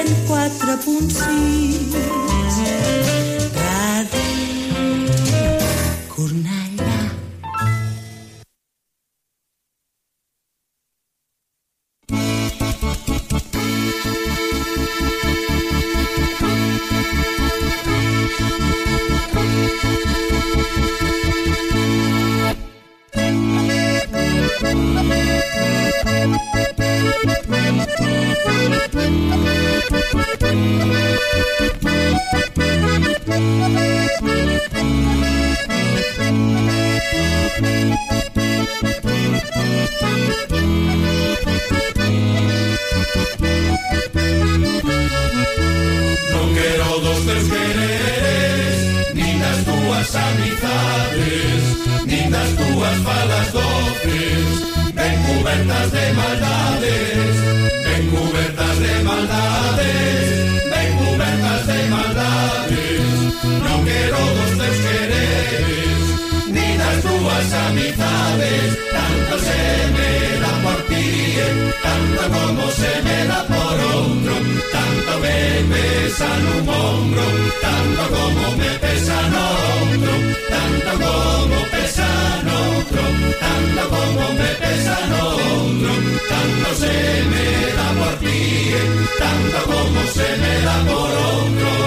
104.6 Ràdio dos teus quereres Nin das túas amizades Nin das túas falas doces Ben cubertas de maldades Ben cubertas de maldades Ben cubertas de maldades. Non quero dos teus quereres Nin das túas amizades Tanto se me dá hombro, tanto como me pesan otro, tanto como pesan otro, tanto como me pesan otro, tanto se me da por ti, tanto como se me da por otro.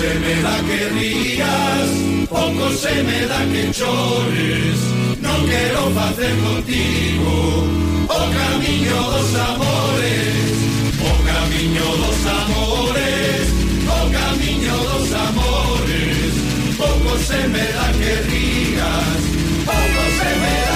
se me da que rías, pouco se me da que chores. No quiero hacer contigo oh o camino dos amores, oh o camino dos amores, oh o camino dos amores. Pouco se me da que rías, pouco se me da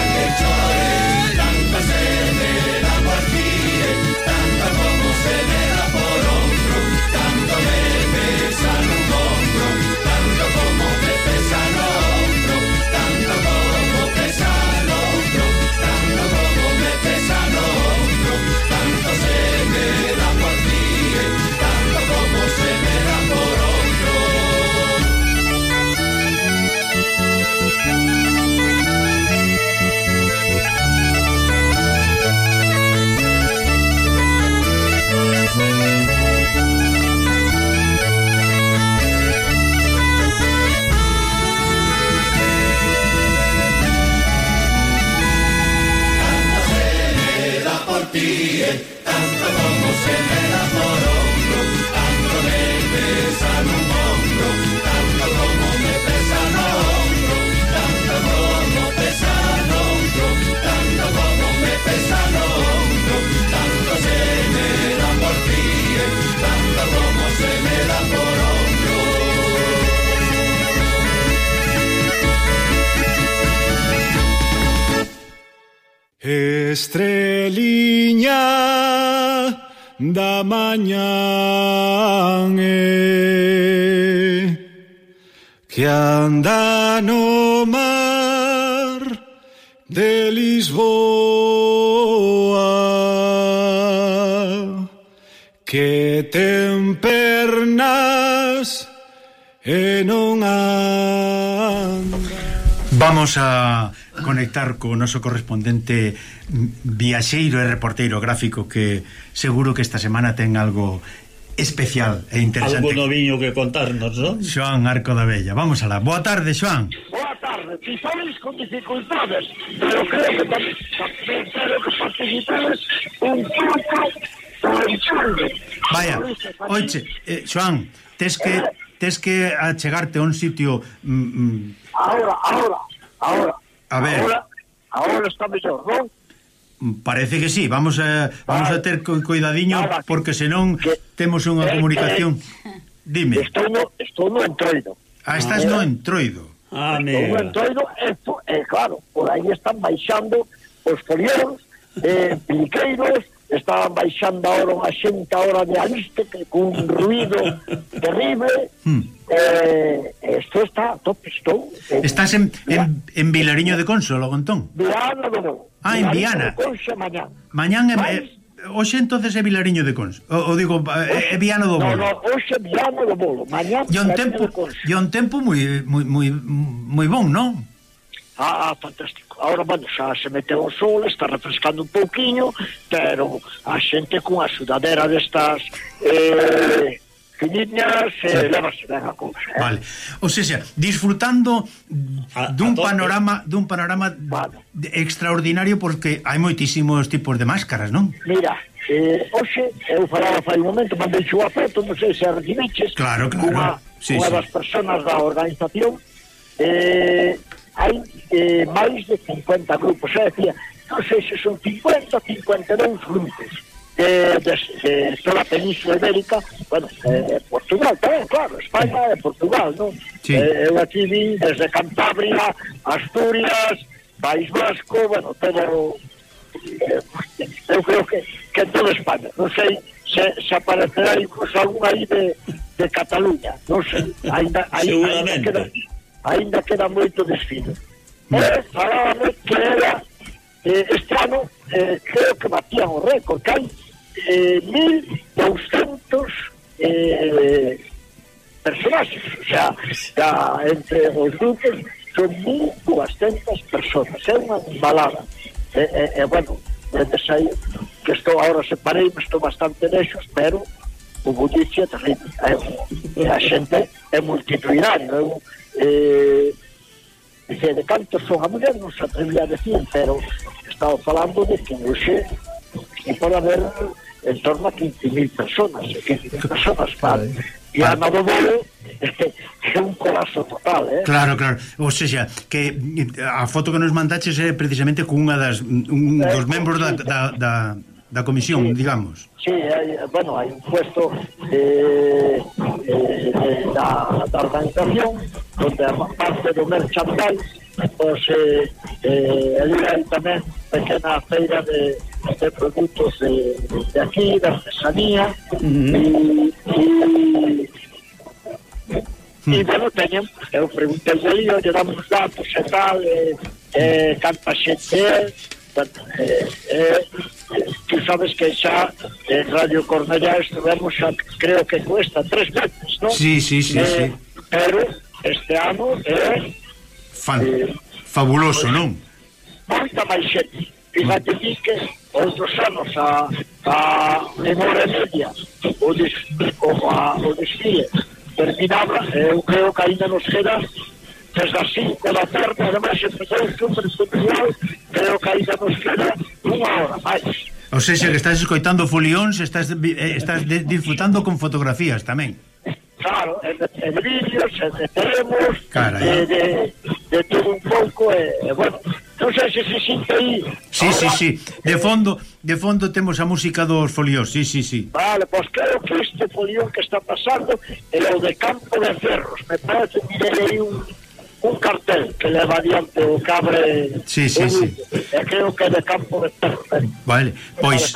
Estreliña da mañán que anda no mar de Lisboa que ten pernas e non anda. Vamos a conectar co noso correspondente viaxeiro e reporteiro gráfico que seguro que esta semana ten algo especial e interesante. Algo noviño que contarnos, non? Xoan Arco da Bella. Vamos alá. Boa tarde, Xoan. Boa tarde. Si sabes con dificultades, pero creo que tamén, creo que participades un pouco Vaya, oiche, eh, Xoan, tes que tes que achegarte a un sitio mm, mm, Ahora, ahora, ahora. A ver. Ahora, ahora está mellor, non? Parece que sí, vamos a vamos a ter cuidadiño Nada, porque senón que, temos unha eh, eh. comunicación. Eh, Dime. Estou no, estou no entroido. Ah, estás no entroido. Ah, estou no entroido, e, eh, claro, por aí están baixando os folións, eh, piliqueiros, estaban baixando ahora unha xente ahora de aliste que cun ruido terrible, hmm. Eh, esto está top, estou. En, Estás en, en, en Vilariño de Conso, logo entón? Viana, no, no. Ah, en Viana. Conso, mañán. Mañán é... Eh, Oxe entonces é Vilariño de Cons. O, o digo, eh, é Viana do Bolo no, no, Oxe Viana do Bolo Mañá E un tempo, e un tempo moi, moi, moi, moi bon, non? Ah, ah, fantástico Ahora, bueno, xa se meteu o sol Está refrescando un pouquiño Pero a xente cunha sudadera destas Eh finiñas e eh, levas ben a cousa. Eh? Vale. O sea, disfrutando dun panorama dun panorama vale. extraordinario porque hai moitísimos tipos de máscaras, non? Mira, eh, hoxe eu falaba fai un momento, mandei a foto, non sei se a recibiches. Claro, claro. Unha, sí, unha sí. das persoas da organización eh, hai eh, máis de 50 grupos, xa decía, non sei se son 50 ou 52 grupos eh, des, de toda a península ibérica, bueno, eh, Portugal tamén, claro, España e Portugal, non? Sí. Eh, eu aquí vi desde Cantabria, Asturias, País Vasco, bueno, todo... Eh, eu creo que, que toda España, non sei se, se aparecerá incluso algún aí de, de Cataluña, non sei, ainda, ainda, ainda, queda, ainda queda moito desfile. Eh, falábame que era eh, este ano eh, creo que batían o récord, que hai eh, 1.200 eh, personaxes, o sea, da, entre os grupos son 1.200 personas, é unha balada. E, eh, e, eh, e bueno, entonces aí, que estou agora separei, estou bastante nexos, pero o bullicio é terrible. É, a xente é multitudinaria. Eu, eh, dice, de canto son a muller non se atrevía a decir, pero estaba falando de que hoxe e pode haber en torno a 15.000 personas. Eh, 15.000 personas para, E a Nado Bolo é un colapso total, eh? Claro, claro. O sea, que eh, a foto que nos mandaches é precisamente con unha das un eh, dos membros da, da, da, da comisión, sí, digamos. Sí, hay, bueno, hai un puesto eh, eh, da, da organización onde a parte do merchandise pues, eh, eh, tamén pequena feira de hacer productos de, de aquí, de artesanía. Uh -huh. y, y, y, bueno, teñen, eu preguntei a lle damos datos e tal, eh, eh, canta xente, bueno, eh, eh, tú sabes que xa en Radio Cornellá estuvemos a, creo que cuesta tres veces, ¿no? Sí, sí, sí, eh, sí. Pero este ano é... Eh, Fan, eh, fabuloso, non? Moita máis xente. Fíjate ti que outros anos a, a memoria media o, des, o, a, o desfile terminaba, eu creo que ainda nos queda desde as 5 da tarde, además empezou super especial, creo que ainda nos queda unha hora máis. O sea, que estás escoitando folións, estás, eh, estás disfrutando con fotografías tamén. Claro, en, en vídeos, en, de termos, Carai. de, eh, de, de todo un pouco, e, eh, e bueno, Non sei se se sinte aí. Sí, sí, sí. De fondo, de fondo temos a música dos foliós, sí, sí, sí. Vale, pois pues creo que este folión que está pasando é o de Campo de Ferros. Me parece que aí un un cartel que leva adiante o cabre sí, sí, sí. e creo que de campo de cerros. Eh. vale, pois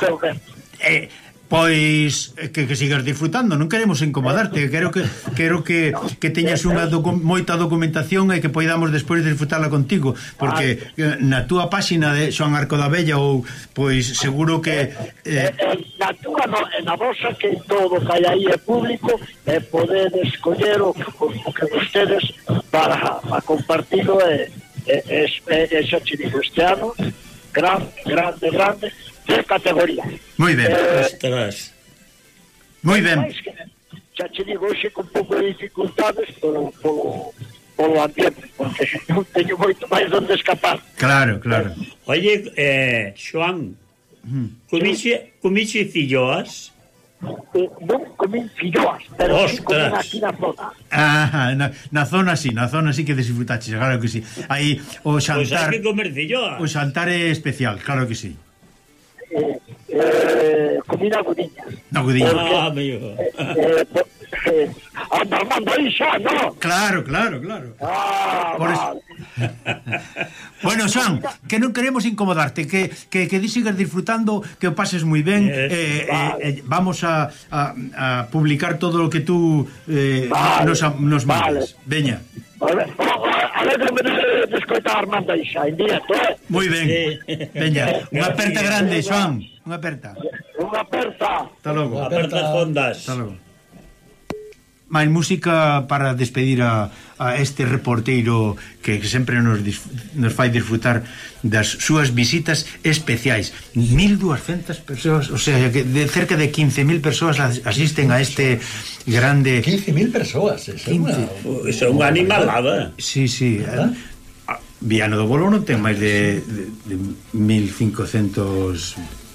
eh, Pois eh, que, que sigas disfrutando, non queremos incomodarte, quero que quero que, que teñas unha docu moita documentación e que poidamos despois disfrutarla contigo, porque ah. eh, na túa páxina de Xoan Arco da Bella ou pois seguro que eh... eh na túa no, na vosa que todo que hai aí é público e podedes escoller o, o que vostedes para, para compartilo e e eh, eh, xa te digo este ano grande, grande, grande tres categorías. Moi ben. Eh, Moi ben. Que, xa che digo, hoxe con pouco de dificultades polo, polo, polo ambiente, porque non teño moito máis onde escapar. Claro, claro. Eh, Oye, eh, Joan, mm. comiche, comiche filloas? Eh, non comín filloas, pero Ostras. sí comín aquí na zona. Ah, na, na zona sí, na zona sí que desfrutaches, claro que sí. Aí o xantar... Pois pues hai que comer filloas. O xantar é especial, claro que sí eh, eh, comida gudiña. Na gudiña. Ah, amigo. Eh, eh, eh, anda mando aí xa, no? Claro, claro, claro. Ah, Por eso... bueno, Xoan, que non queremos incomodarte, que, que, que sigas disfrutando, que o pases moi ben. Yes, eh, eh, vale. eh, vamos a, a, a publicar todo o que tú eh, vale, nos, nos mandas. Vale. Veña. Vale alégrame de de escoitar Armanda xa en directo, eh? Moi ben. Sí. Veña, unha aperta grande, Joan. Unha aperta. Unha aperta. Hasta logo. Unha aperta fondas. Hasta logo máis música para despedir a, a este reporteiro que sempre nos, nos fai disfrutar das súas visitas especiais. 1200 persoas o sea, que de cerca de 15.000 persoas asisten a este grande 15.000 persoas é unha, é oh, unha animalada sí, sí, ¿verdad? Ah, Viano do Bolo non ten máis de, de, de 1500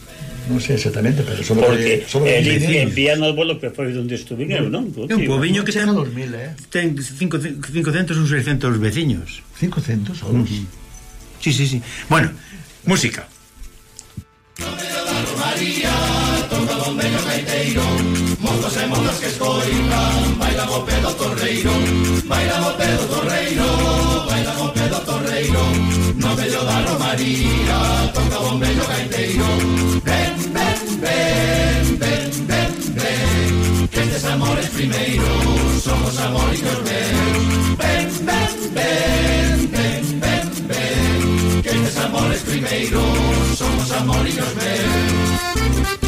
non sei exactamente, pero sobre Porque sobre eh, dice, envían al bolo que foi onde estuvineron, non? É un pobiño que ten 2000, eh. Ten 500 ou 600 veciños. 500 ou. Uh -huh. Sí, sí, sí. Bueno, música. Torreirón. Mozos e mozas que escoitan. Baila o pedo Torreirón. Baila o pedo Torreirón. Baila o pedo Torreirón. No vello da Romaría. Toca o bombello gaiteiro Ven, ven, ven, ven, ven, ven Que estes amores primeiros Somos amores que os ven Ven, ven, ven, ven, ven, ven Que estes amores primeiros Somos amores que os